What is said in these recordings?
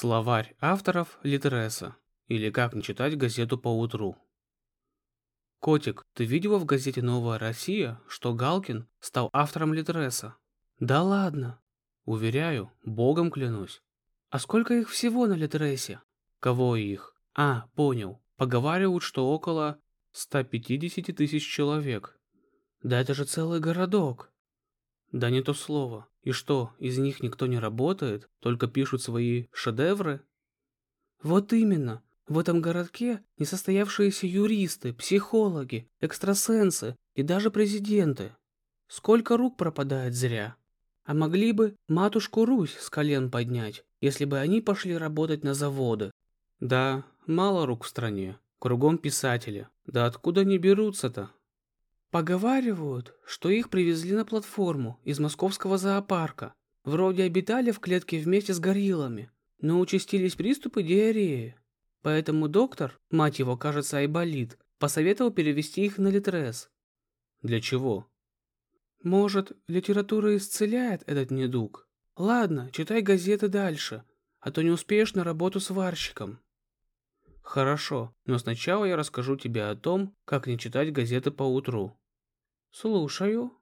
Словарь авторов Литереса. Или как не читать газету по утру. Котик, ты видела в газете «Новая Россия», что Галкин стал автором Литереса? Да ладно. Уверяю, богом клянусь. А сколько их всего на Литересе? Кого их? А, понял. Поговаривают, что около 150 тысяч человек. Да это же целый городок. Да не то слово. И что, из них никто не работает, только пишут свои шедевры? Вот именно. В этом городке несостоявшиеся юристы, психологи, экстрасенсы и даже президенты. Сколько рук пропадает зря. А могли бы матушку Русь с колен поднять, если бы они пошли работать на заводы. Да, мало рук в стране. Кругом писатели. Да откуда они берутся-то? Поговаривают, что их привезли на платформу из московского зоопарка. Вроде обитали в клетке вместе с гориллами, но участились приступы диареи. Поэтому доктор, мать его, кажется, Айболит, посоветовал перевести их на Литрес. Для чего? Может, литература исцеляет этот недуг? Ладно, читай газеты дальше, а то не успеешь на работу сварщиком. Хорошо, но сначала я расскажу тебе о том, как не читать газеты по утру. Слушаю.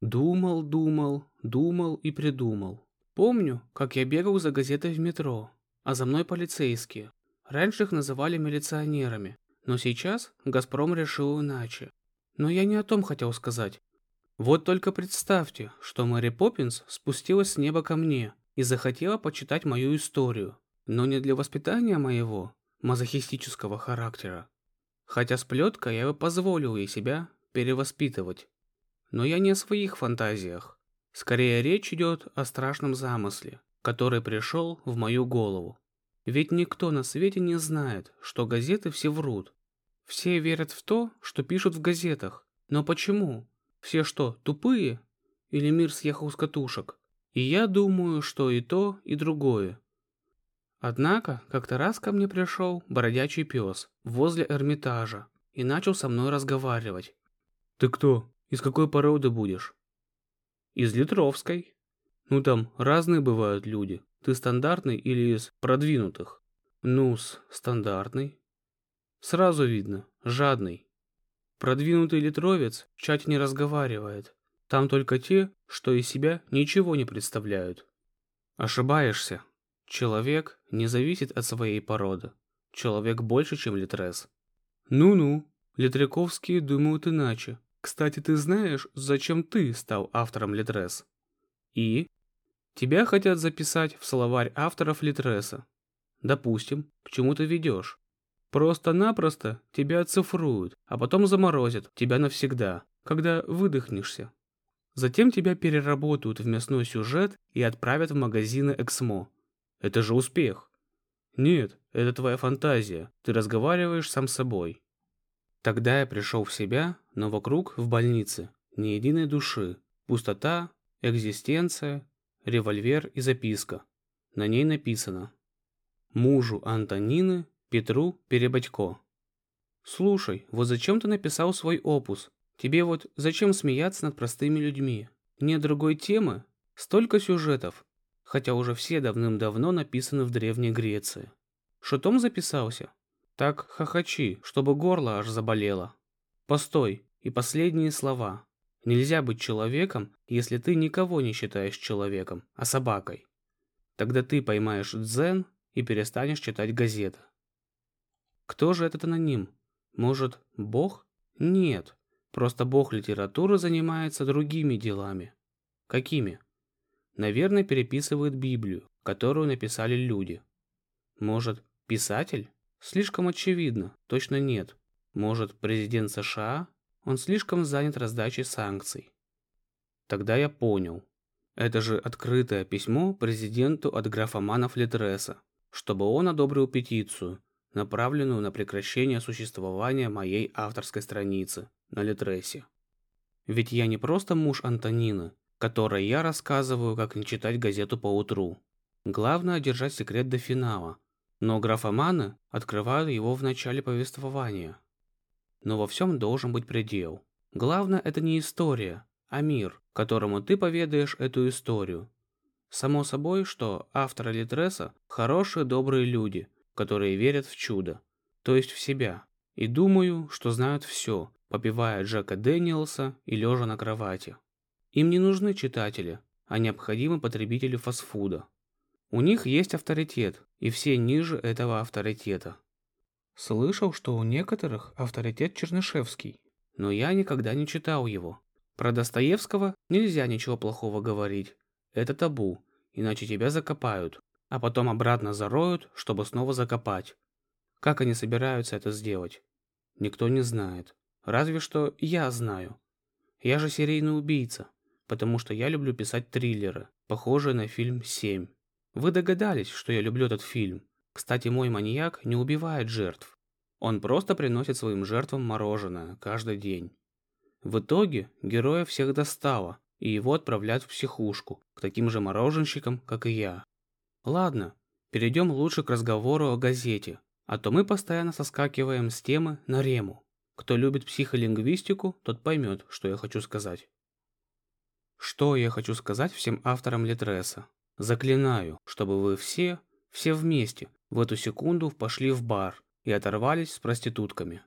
Думал, думал, думал и придумал. Помню, как я бегал за газетой в метро, а за мной полицейские. Раньше их называли милиционерами, но сейчас Газпром решил иначе. Но я не о том хотел сказать. Вот только представьте, что Мэри Поппинс спустилась с неба ко мне и захотела почитать мою историю но не для воспитания моего мазохистического характера. Хотя с плеткой я бы позволил ей себя перевоспитывать. Но я не о своих фантазиях. Скорее речь идет о страшном замысле, который пришел в мою голову. Ведь никто на свете не знает, что газеты все врут. Все верят в то, что пишут в газетах. Но почему? Все что, тупые? Или мир съехал с катушек? И я думаю, что и то, и другое. Однако, как-то раз ко мне пришел бродячий пес возле Эрмитажа и начал со мной разговаривать. «Ты кто? Из какой породы будешь?» «Из Литровской». «Ну там разные бывают люди. Ты стандартный или из продвинутых?» «Ну-с, стандартный». «Сразу видно, жадный. Продвинутый литровец в чате не разговаривает. Там только те, что из себя ничего не представляют». «Ошибаешься», Человек не зависит от своей породы. Человек больше, чем Литрес. Ну-ну, Литряковские думают иначе. Кстати, ты знаешь, зачем ты стал автором Литрес? И? Тебя хотят записать в словарь авторов Литреса. Допустим, к чему ты ведешь? Просто-напросто тебя оцифруют, а потом заморозят тебя навсегда, когда выдохнешься. Затем тебя переработают в мясной сюжет и отправят в магазины Эксмо. Это же успех. Нет, это твоя фантазия. Ты разговариваешь сам с собой. Тогда я пришел в себя, но вокруг, в больнице, ни единой души. Пустота, экзистенция, револьвер и записка. На ней написано «Мужу Антонины Петру Перебатько». Слушай, вот зачем ты написал свой опус? Тебе вот зачем смеяться над простыми людьми? Нет другой темы? Столько сюжетов, хотя уже все давным-давно написаны в Древней Греции. Шутом записался? Так хохочи, чтобы горло аж заболело. Постой, и последние слова. Нельзя быть человеком, если ты никого не считаешь человеком, а собакой. Тогда ты поймаешь дзен и перестанешь читать газеты. Кто же этот аноним? Может, Бог? Нет, просто Бог литературы занимается другими делами. Какими? Наверное, переписывает Библию, которую написали люди. Может, писатель? Слишком очевидно, точно нет. Может, президент США? Он слишком занят раздачей санкций. Тогда я понял. Это же открытое письмо президенту от графоманов Литреса, чтобы он одобрил петицию, направленную на прекращение существования моей авторской страницы на Литресе. Ведь я не просто муж Антонины, которой я рассказываю, как не читать газету по утру. Главное держать секрет до финала, но графоманы открывают его в начале повествования. Но во всем должен быть предел. Главное это не история, а мир, которому ты поведаешь эту историю. Само собой, что авторы Литреса – хорошие, добрые люди, которые верят в чудо, то есть в себя. И думаю, что знают все, попивая Джека Дэниелса и лежа на кровати. Им не нужны читатели, а необходимы потребители фастфуда. У них есть авторитет, и все ниже этого авторитета. Слышал, что у некоторых авторитет Чернышевский, но я никогда не читал его. Про Достоевского нельзя ничего плохого говорить. Это табу, иначе тебя закопают, а потом обратно зароют, чтобы снова закопать. Как они собираются это сделать? Никто не знает. Разве что я знаю. Я же серийный убийца, потому что я люблю писать триллеры, похожие на фильм «Семь». Вы догадались, что я люблю этот фильм. Кстати, мой маньяк не убивает жертв. Он просто приносит своим жертвам мороженое каждый день. В итоге героя всех достало, и его отправляют в психушку, к таким же мороженщикам, как и я. Ладно, перейдем лучше к разговору о газете, а то мы постоянно соскакиваем с темы на рему. Кто любит психолингвистику, тот поймет, что я хочу сказать. Что я хочу сказать всем авторам Литреса? Заклинаю, чтобы вы все, все вместе, в эту секунду пошли в бар и оторвались с проститутками.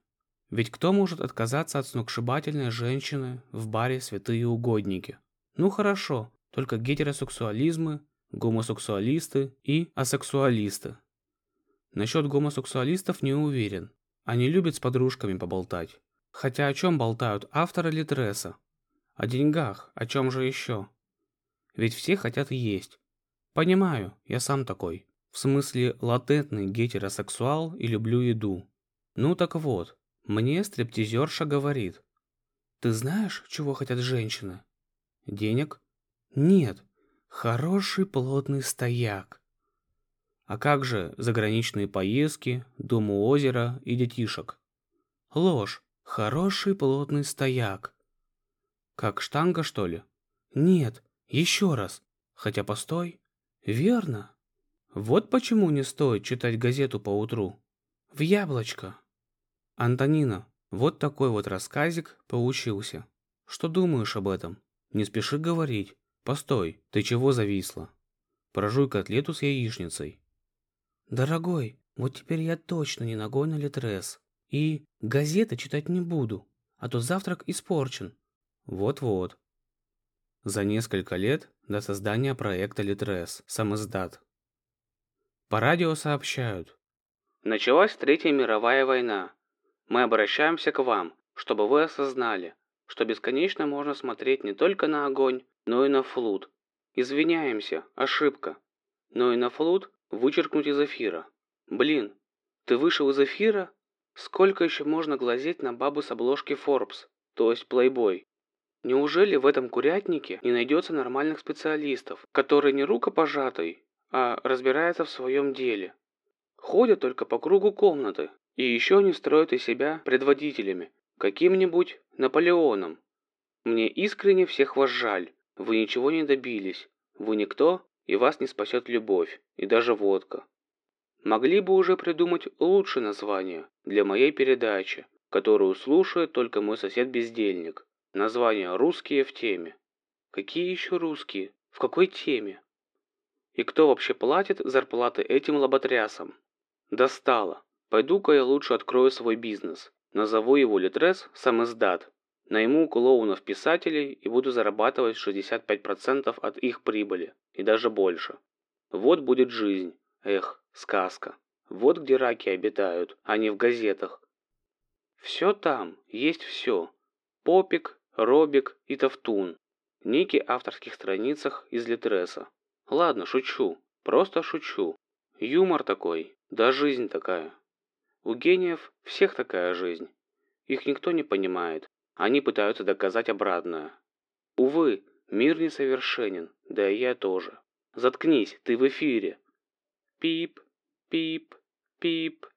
Ведь кто может отказаться от сногсшибательной женщины в баре «Святые угодники»? Ну хорошо, только гетеросексуализмы, гомосексуалисты и асексуалисты. Насчет гомосексуалистов не уверен. Они любят с подружками поболтать. Хотя о чем болтают авторы Литреса? О деньгах, о чем же еще? Ведь все хотят есть. Понимаю, я сам такой. В смысле, латентный гетеросексуал и люблю еду. Ну так вот, мне стриптизерша говорит. Ты знаешь, чего хотят женщины? Денег? Нет. Хороший плотный стояк. А как же заграничные поездки, дом у озера и детишек? Ложь. Хороший плотный стояк. Как штанга, что ли? Нет, еще раз. Хотя постой. Верно. Вот почему не стоит читать газету по утру. В яблочко. Антонина, вот такой вот рассказик получился. Что думаешь об этом? Не спеши говорить. Постой, ты чего зависла? Прожуй котлету с яичницей. Дорогой, вот теперь я точно не ногой на литрес. И газеты читать не буду, а то завтрак испорчен. Вот-вот. За несколько лет до создания проекта Литрес, самоздат. По радио сообщают. Началась Третья мировая война. Мы обращаемся к вам, чтобы вы осознали, что бесконечно можно смотреть не только на огонь, но и на флут. Извиняемся, ошибка. Но и на флут вычеркнуть из эфира. Блин, ты вышел из эфира? Сколько еще можно глазеть на бабу с обложки Forbes, то есть Playboy? Неужели в этом курятнике не найдется нормальных специалистов, которые не рукопожатой, а разбираются в своем деле? Ходят только по кругу комнаты, и еще не строят из себя предводителями, каким-нибудь Наполеоном. Мне искренне всех вас жаль. Вы ничего не добились. Вы никто, и вас не спасет любовь, и даже водка. Могли бы уже придумать лучшее название для моей передачи, которую слушает только мой сосед-бездельник. Название «Русские в теме». Какие еще русские? В какой теме? И кто вообще платит зарплаты этим лоботрясам? Достало. Пойду-ка я лучше открою свой бизнес. Назову его Литрес Самиздат. Найму клоунов-писателей и буду зарабатывать 65% от их прибыли. И даже больше. Вот будет жизнь. Эх, сказка. Вот где раки обитают, а не в газетах. Все там, есть все. Попик, Робик и Тавтун. Ники авторских страницах из Литреса. Ладно, шучу. Просто шучу. Юмор такой, да жизнь такая. У гениев всех такая жизнь. Их никто не понимает. Они пытаются доказать обратное. Увы, мир несовершенен, да и я тоже. Заткнись, ты в эфире. Пип, пип, пип.